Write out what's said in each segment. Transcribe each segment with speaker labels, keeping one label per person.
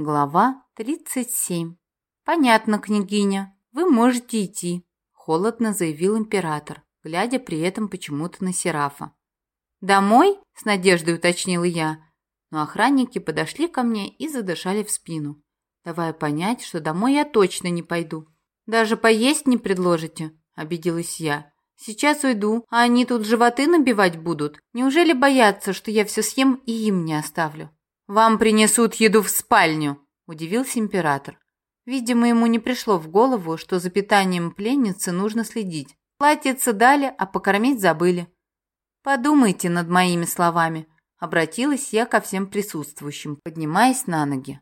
Speaker 1: Глава 37. «Понятно, княгиня, вы можете идти», – холодно заявил император, глядя при этом почему-то на Серафа. «Домой?» – с надеждой уточнила я, но охранники подошли ко мне и задышали в спину, давая понять, что домой я точно не пойду. «Даже поесть не предложите?» – обиделась я. «Сейчас уйду, а они тут животы набивать будут. Неужели боятся, что я все съем и им не оставлю?» «Вам принесут еду в спальню», – удивился император. Видимо, ему не пришло в голову, что за питанием пленницы нужно следить. Платьице дали, а покормить забыли. «Подумайте над моими словами», – обратилась я ко всем присутствующим, поднимаясь на ноги.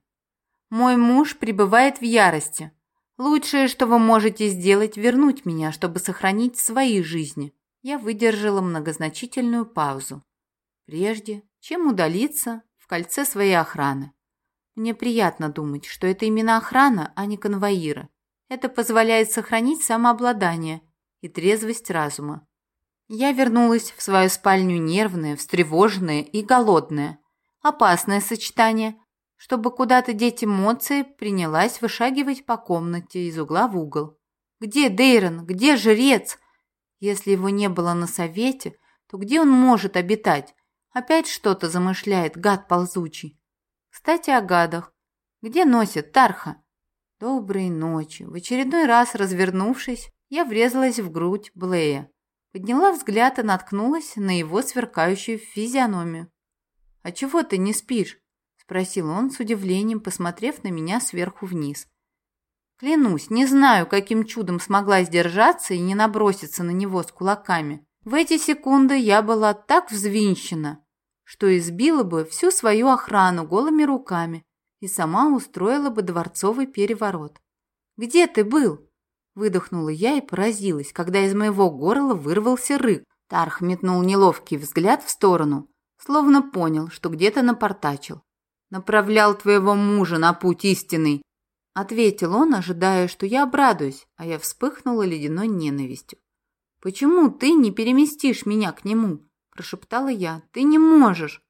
Speaker 1: «Мой муж пребывает в ярости. Лучшее, что вы можете сделать, вернуть меня, чтобы сохранить свои жизни». Я выдержала многозначительную паузу. Прежде чем удалиться, в кольце своей охраны. Мне приятно думать, что это именно охрана, а не конвоиры. Это позволяет сохранить самообладание и трезвость разума. Я вернулась в свою спальню нервная, встревоженная и голодная. Опасное сочетание. Чтобы куда-то деть эмоции, принялась вышагивать по комнате из угла в угол. Где Дейрон? Где жрец? Если его не было на совете, то где он может обитать? Опять что-то замышляет, гад ползучий. Кстати, о гадах. Где носит Тарха? Доброй ночи. В очередной раз, развернувшись, я врезалась в грудь Блея. Подняла взгляд и наткнулась на его сверкающую физиономию. «А чего ты не спишь?» – спросил он с удивлением, посмотрев на меня сверху вниз. Клянусь, не знаю, каким чудом смогла сдержаться и не наброситься на него с кулаками. В эти секунды я была так взвинчена, что избила бы всю свою охрану голыми руками и сама устроила бы дворцовый переворот. «Где ты был?» Выдохнула я и поразилась, когда из моего горла вырвался рык. Тарх метнул неловкий взгляд в сторону, словно понял, что где-то напортачил. «Направлял твоего мужа на путь истинный», — ответил он, ожидая, что я обрадуюсь, а я вспыхнула ледяной ненавистью. «Почему ты не переместишь меня к нему?» Прошептала я. «Ты не можешь!»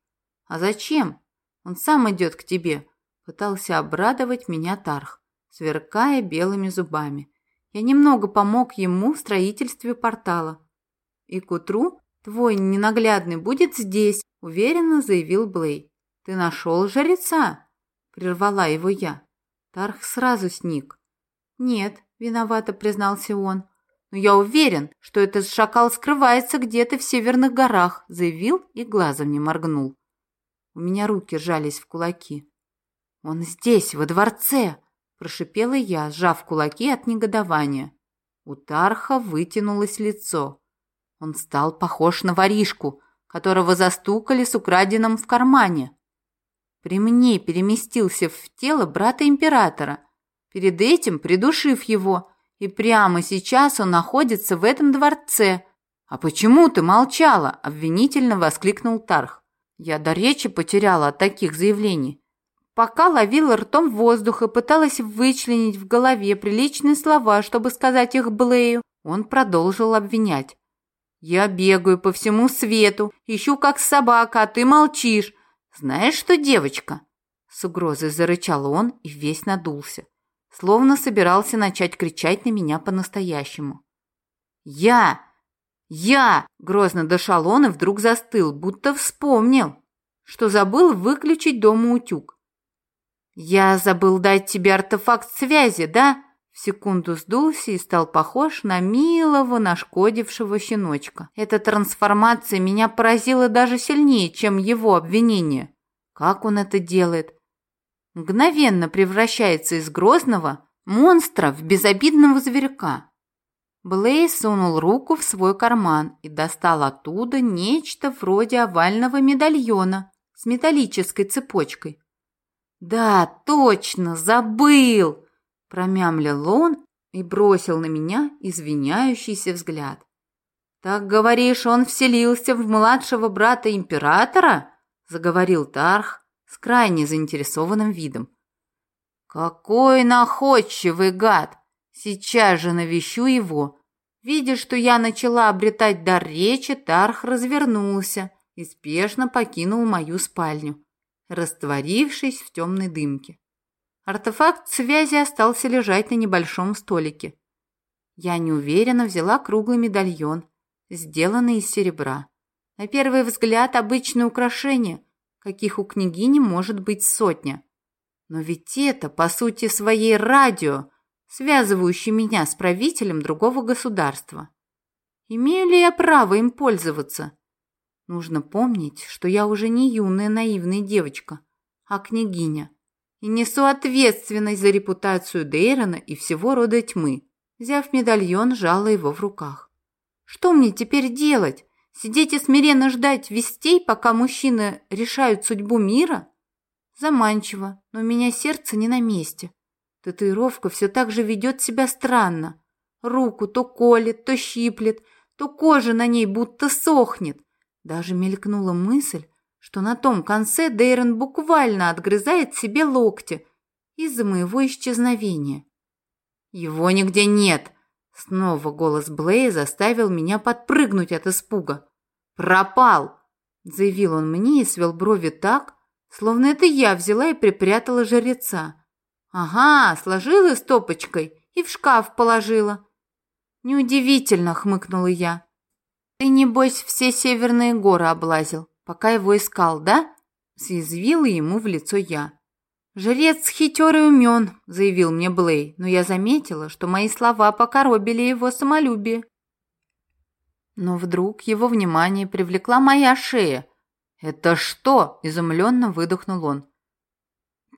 Speaker 1: «А зачем? Он сам идет к тебе!» Пытался обрадовать меня Тарх, сверкая белыми зубами. Я немного помог ему в строительстве портала. «И к утру твой ненаглядный будет здесь», — уверенно заявил Блей. «Ты нашел жреца?» — прервала его я. Тарх сразу сник. «Нет», — виновато признался он, — но я уверен, что этот шакал скрывается где-то в северных горах», заявил и глазом не моргнул. У меня руки сжались в кулаки. «Он здесь, во дворце!» – прошипела я, сжав кулаки от негодования. У Тарха вытянулось лицо. Он стал похож на воришку, которого застукали с украденным в кармане. При мне переместился в тело брата императора, перед этим придушив его – и прямо сейчас он находится в этом дворце. А почему ты молчала? обвинительно воскликнул Тарх. Я до речи потеряла от таких заявлений. Пока ловила ртом воздух и пыталась вычленить в голове приличные слова, чтобы сказать их Блею, он продолжил обвинять. «Я бегаю по всему свету, ищу как собака, а ты молчишь. Знаешь что, девочка?» С угрозой зарычал он и весь надулся словно собирался начать кричать на меня по-настоящему. «Я! Я!» – грозно дышал он и вдруг застыл, будто вспомнил, что забыл выключить дома утюг. «Я забыл дать тебе артефакт связи, да?» В секунду сдулся и стал похож на милого, нашкодившего щеночка. Эта трансформация меня поразила даже сильнее, чем его обвинение. Как он это делает? Мгновенно превращается из грозного монстра в безобидного зверька. Блейз сунул руку в свой карман и достал оттуда нечто вроде овального медальона с металлической цепочкой. «Да, точно, забыл!» – промямлил он и бросил на меня извиняющийся взгляд. «Так, говоришь, он вселился в младшего брата императора?» – заговорил Тарх, с крайне заинтересованным видом. «Какой находчивый гад! Сейчас же навещу его!» Видя, что я начала обретать дар речи, Тарх развернулся и спешно покинул мою спальню, растворившись в темной дымке. Артефакт связи остался лежать на небольшом столике. Я неуверенно взяла круглый медальон, сделанный из серебра. На первый взгляд обычное украшение, каких у княгини может быть сотня. Но ведь это, по сути своей, радио, связывающее меня с правителем другого государства. Имею ли я право им пользоваться? Нужно помнить, что я уже не юная наивная девочка, а княгиня, и несу ответственность за репутацию Дейрона и всего рода тьмы. Взяв медальон, сжала его в руках. Что мне теперь делать? Сидеть и смиренно ждать вестей, пока мужчины решают судьбу мира? Заманчиво, но у меня сердце не на месте. Татуировка все так же ведет себя странно. Руку то колет, то щиплет, то кожа на ней будто сохнет. Даже мелькнула мысль, что на том конце Дейрон буквально отгрызает себе локти из-за моего исчезновения. Его нигде нет. Снова голос Блея заставил меня подпрыгнуть от испуга. Пропал, заявил он мне и свел брови так, словно это я взяла и припрятала жреца. Ага, сложила стопочкой и в шкаф положила. Неудивительно, хмыкнула я. Ты небось все северные горы облазил, пока его искал, да? Съязвила ему в лицо я. «Жрец хитер и умен», — заявил мне Блей, но я заметила, что мои слова покоробили его самолюбие. Но вдруг его внимание привлекла моя шея. «Это что?» – изумленно выдохнул он,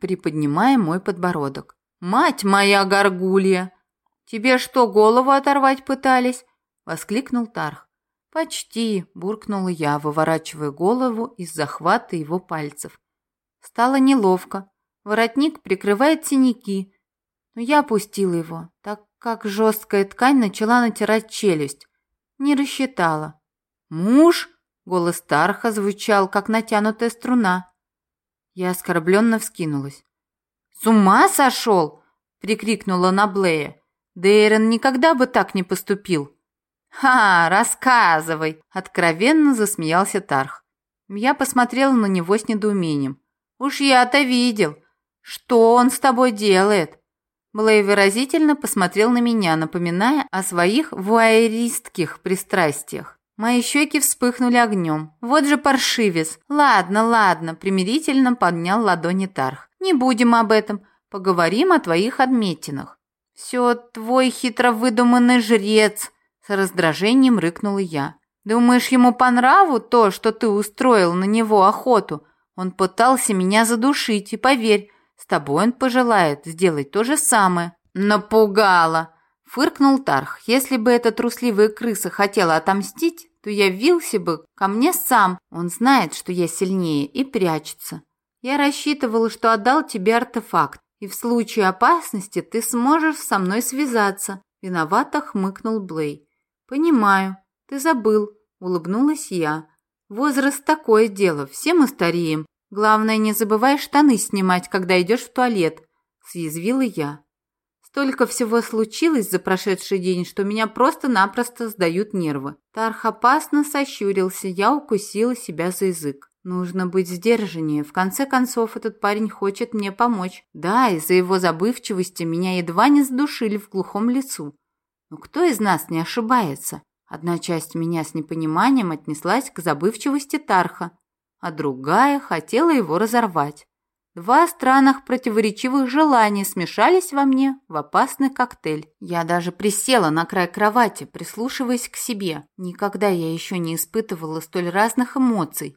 Speaker 1: приподнимая мой подбородок. «Мать моя горгулья! Тебе что, голову оторвать пытались?» – воскликнул Тарх. «Почти», – буркнула я, выворачивая голову из захвата его пальцев. Стало неловко. Воротник прикрывает синяки, но я опустила его, так как жесткая ткань начала натирать челюсть. Не рассчитала. «Муж?» — голос Тарха звучал, как натянутая струна. Я оскорбленно вскинулась. «С ума сошел?» — прикрикнула на Блея. Дейрон никогда бы так не поступил. «Ха, рассказывай!» — откровенно засмеялся Тарх. Я посмотрела на него с недоумением. «Уж я-то видел. «Что он с тобой делает?» Блей выразительно посмотрел на меня, напоминая о своих вуайеристских пристрастиях. Мои щеки вспыхнули огнем. «Вот же паршивец! Ладно, ладно!» – примирительно поднял ладони Тарх. «Не будем об этом. Поговорим о твоих отметинах». «Все твой хитро выдуманный жрец!» – с раздражением рыкнула я. «Думаешь, ему по нраву то, что ты устроил на него охоту? Он пытался меня задушить, и поверь, с тобой он пожелает сделать то же самое. Напугала, фыркнул Тарх. Если бы эта трусливая крыса хотела отомстить, то явился бы ко мне сам. Он знает, что я сильнее и прячется. Я рассчитывала, что отдал тебе артефакт, и в случае опасности ты сможешь со мной связаться. Виновато хмыкнул Блей. Понимаю, ты забыл, улыбнулась я. Возраст такое дело, все мы стареем. Главное, не забывай штаны снимать, когда идешь в туалет, съязвила я. Столько всего случилось за прошедший день, что меня просто-напросто сдают нервы. Тарх опасно сощурился, я укусила себя за язык. Нужно быть сдержаннее. В конце концов, этот парень хочет мне помочь. Да, из-за его забывчивости меня едва не задушили в глухом лесу. Но кто из нас не ошибается? Одна часть меня с непониманием отнеслась к забывчивости Тарха, а другая хотела его разорвать. Два странных противоречивых желания смешались во мне в опасный коктейль. Я даже присела на край кровати, прислушиваясь к себе. Никогда я еще не испытывала столь разных эмоций.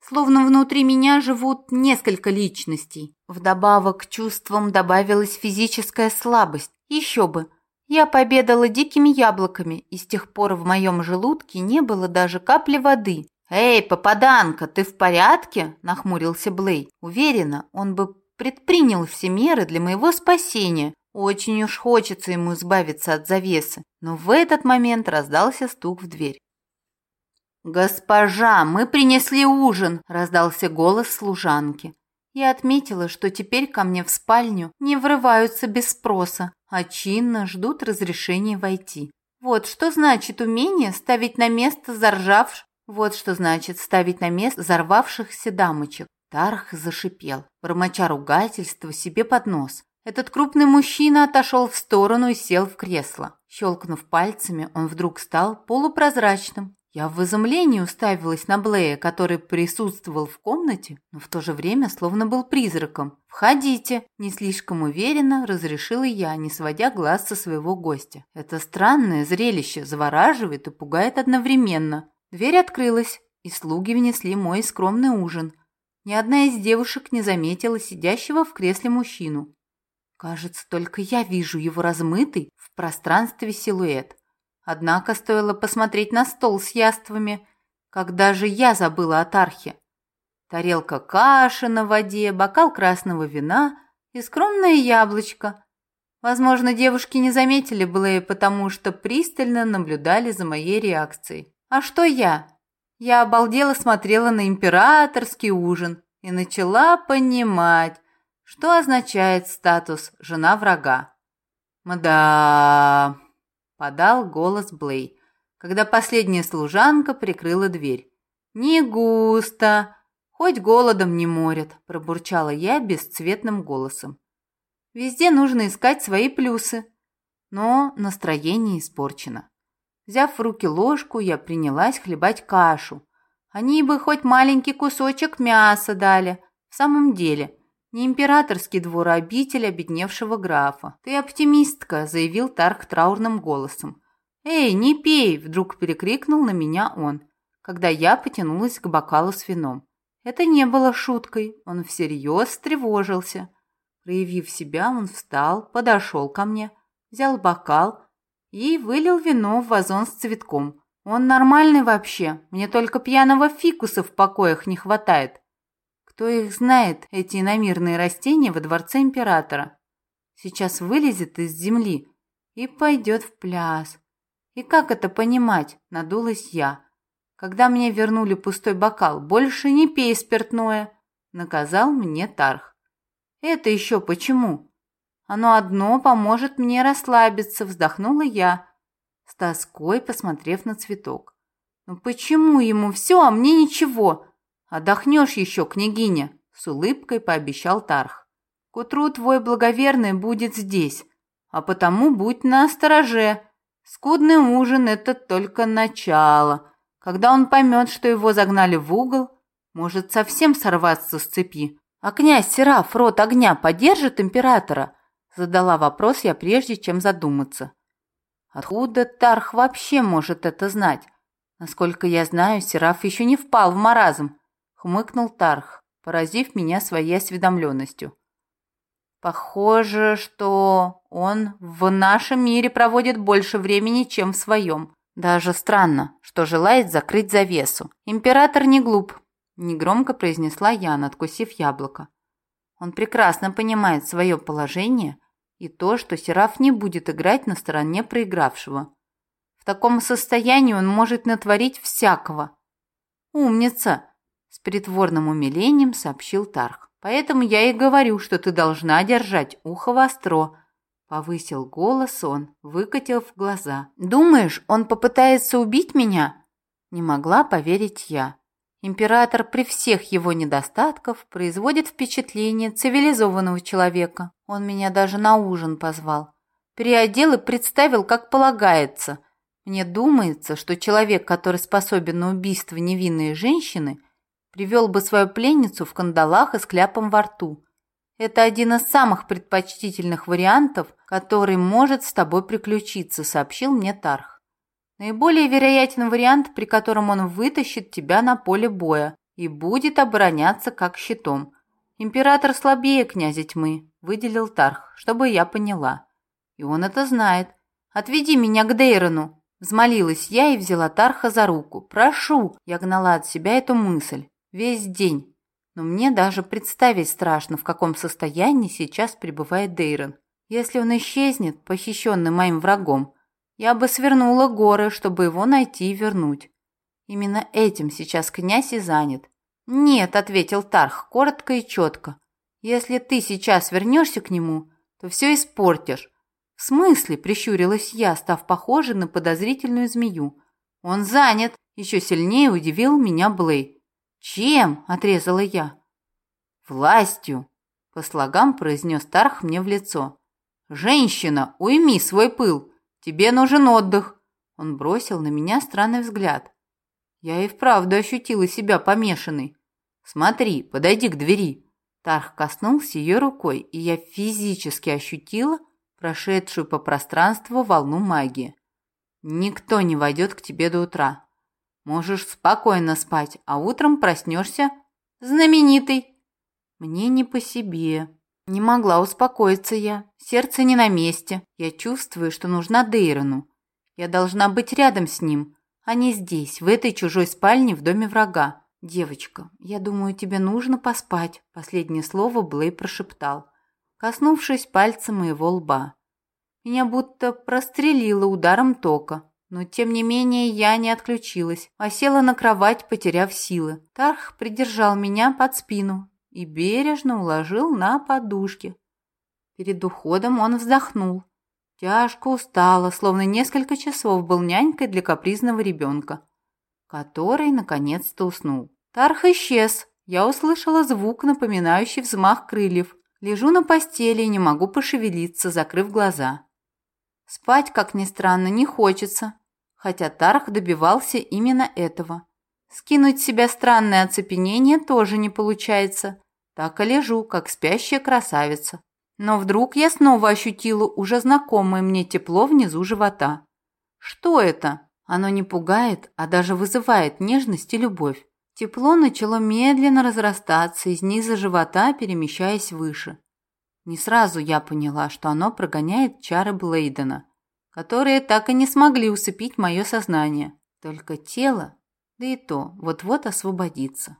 Speaker 1: Словно внутри меня живут несколько личностей. Вдобавок к чувствам добавилась физическая слабость. Еще бы. Я пообедала дикими яблоками, и с тех пор в моем желудке не было даже капли воды. «Эй, попаданка, ты в порядке?» – нахмурился Блей. Уверена, он бы предпринял все меры для моего спасения. Очень уж хочется ему избавиться от завесы. Но в этот момент раздался стук в дверь. «Госпожа, мы принесли ужин!» – раздался голос служанки. Я отметила, что теперь ко мне в спальню не врываются без спроса, а чинно ждут разрешения войти. Вот что значит умение ставить на место заржавш вот что значит ставить на место взорвавшихся дамочек. Тарх зашипел, бормоча ругательство себе под нос. Этот крупный мужчина отошел в сторону и сел в кресло. Щелкнув пальцами, он вдруг стал полупрозрачным. Я в изумлении уставилась на Блея, который присутствовал в комнате, но в то же время словно был призраком. «Входите!» – не слишком уверенно разрешила я, не сводя глаз со своего гостя. Это странное зрелище завораживает и пугает одновременно. Дверь открылась, и слуги внесли мой скромный ужин. Ни одна из девушек не заметила сидящего в кресле мужчину. Кажется, только я вижу его размытый в пространстве силуэт. Однако стоило посмотреть на стол с яствами, когда же я забыла о Тархе. Тарелка каши на воде, бокал красного вина и скромное яблочко. Возможно, девушки не заметили Блэя, потому что пристально наблюдали за моей реакцией. А что я? Я обалдела смотрела на императорский ужин и начала понимать, что означает статус «жена врага». «Мда...» – подал голос Блей, когда последняя служанка прикрыла дверь. «Не густо, хоть голодом не морят», – пробурчала я бесцветным голосом. «Везде нужно искать свои плюсы, но настроение испорчено». Взяв в руки ложку, я принялась хлебать кашу. Они бы хоть маленький кусочек мяса дали. В самом деле – не императорский двор, а обитель обедневшего графа. Ты оптимистка, заявил Тарх траурным голосом. Эй, не пей, вдруг перекрикнул на меня он, когда я потянулась к бокалу с вином. Это не было шуткой, он всерьез встревожился. Проявив себя, он встал, подошел ко мне, взял бокал и вылил вино в вазон с цветком. Он нормальный вообще, мне только пьяного фикуса в покоях не хватает. Кто их знает, эти иномирные растения во дворце императора? Сейчас вылезет из земли и пойдет в пляс. И как это понимать? Надулась я. Когда мне вернули пустой бокал, больше не пей спиртное, наказал мне Тарх. Это еще почему? Оно одно поможет мне расслабиться, вздохнула я, с тоской посмотрев на цветок. Ну почему ему все, а мне ничего? «Отдохнешь еще, княгиня», — с улыбкой пообещал Тарх. «К утру твой благоверный будет здесь, а потому будь на стороже. Скудный ужин — это только начало. Когда он поймет, что его загнали в угол, может совсем сорваться с цепи. А князь Сераф рот огня поддержит императора?» Задала вопрос я прежде, чем задуматься. Откуда Тарх вообще может это знать? Насколько я знаю, Сераф еще не впал в маразм хмыкнул Тарх, поразив меня своей осведомленностью. Похоже, что он в нашем мире проводит больше времени, чем в своем. Даже странно, что желает закрыть завесу. Император не глуп, негромко произнесла я, надкусив яблоко. Он прекрасно понимает свое положение и то, что Сераф не будет играть на стороне проигравшего. В таком состоянии он может натворить всякого. Умница, с притворным умилением сообщил Тарх. Поэтому я и говорю, что ты должна держать ухо востро. Повысил голос он, выкатив глаза. Думаешь, он попытается убить меня? Не могла поверить я. Император при всех его недостатках производит впечатление цивилизованного человека. Он меня даже на ужин позвал. Переодел и представил, как полагается. Мне думается, что человек, который способен на убийство невинной женщины – привел бы свою пленницу в кандалах и с кляпом во рту. Это один из самых предпочтительных вариантов, который может с тобой приключиться, сообщил мне Тарх. Наиболее вероятен вариант, при котором он вытащит тебя на поле боя и будет обороняться как щитом. Император слабее князя тьмы, выделил Тарх, чтобы я поняла. И он это знает. Отведи меня к Дейрону, взмолилась я и взяла Тарха за руку. Прошу, я гнала от себя эту мысль. Весь день. Но мне даже представить страшно, в каком состоянии сейчас пребывает Дейрон. Если он исчезнет, похищенный моим врагом, я бы свернула горы, чтобы его найти и вернуть. Именно этим сейчас князь и занят. «Нет», — ответил Тарх, коротко и четко. «Если ты сейчас вернешься к нему, то все испортишь». «В смысле?» — прищурилась я, став похожей на подозрительную змею. «Он занят!» — еще сильнее удивил меня Блей. «Чем?» – отрезала я. «Властью!» По слогам произнес Тарх мне в лицо. «Женщина, уйми свой пыл! Тебе нужен отдых!» Он бросил на меня странный взгляд. Я и вправду ощутила себя помешанной. «Смотри, подойди к двери!» Тарх коснулся ее рукой, и я физически ощутила прошедшую по пространству волну магии. «Никто не войдет к тебе до утра. Можешь спокойно спать, а утром проснешься знаменитый». Мне не по себе. Не могла успокоиться я. Сердце не на месте. Я чувствую, что нужна Дейрону. Я должна быть рядом с ним, а не здесь, в этой чужой спальне в доме врага. «Девочка, я думаю, тебе нужно поспать», – последнее слово Блей прошептал, коснувшись пальцем моего лба. Меня будто прострелило ударом тока, но тем не менее я не отключилась, а села на кровать, потеряв силы. Тарх придержал меня под спину и бережно уложил на подушке. Перед уходом он вздохнул. Тяжко устала, словно несколько часов был нянькой для капризного ребенка который наконец-то уснул. Тарх исчез. Я услышала звук, напоминающий взмах крыльев. Лежу на постели и не могу пошевелиться, закрыв глаза. Спать, как ни странно, не хочется, хотя Тарх добивался именно этого. Скинуть с себя странное оцепенение тоже не получается. Так и лежу, как спящая красавица. Но вдруг я снова ощутила уже знакомое мне тепло внизу живота. Что это? Оно не пугает, а даже вызывает нежность и любовь. Тепло начало медленно разрастаться из низа живота, перемещаясь выше. Не сразу я поняла, что оно прогоняет чары Блейдена, которые так и не смогли усыпить мое сознание. Только тело, да и то, вот-вот освободится.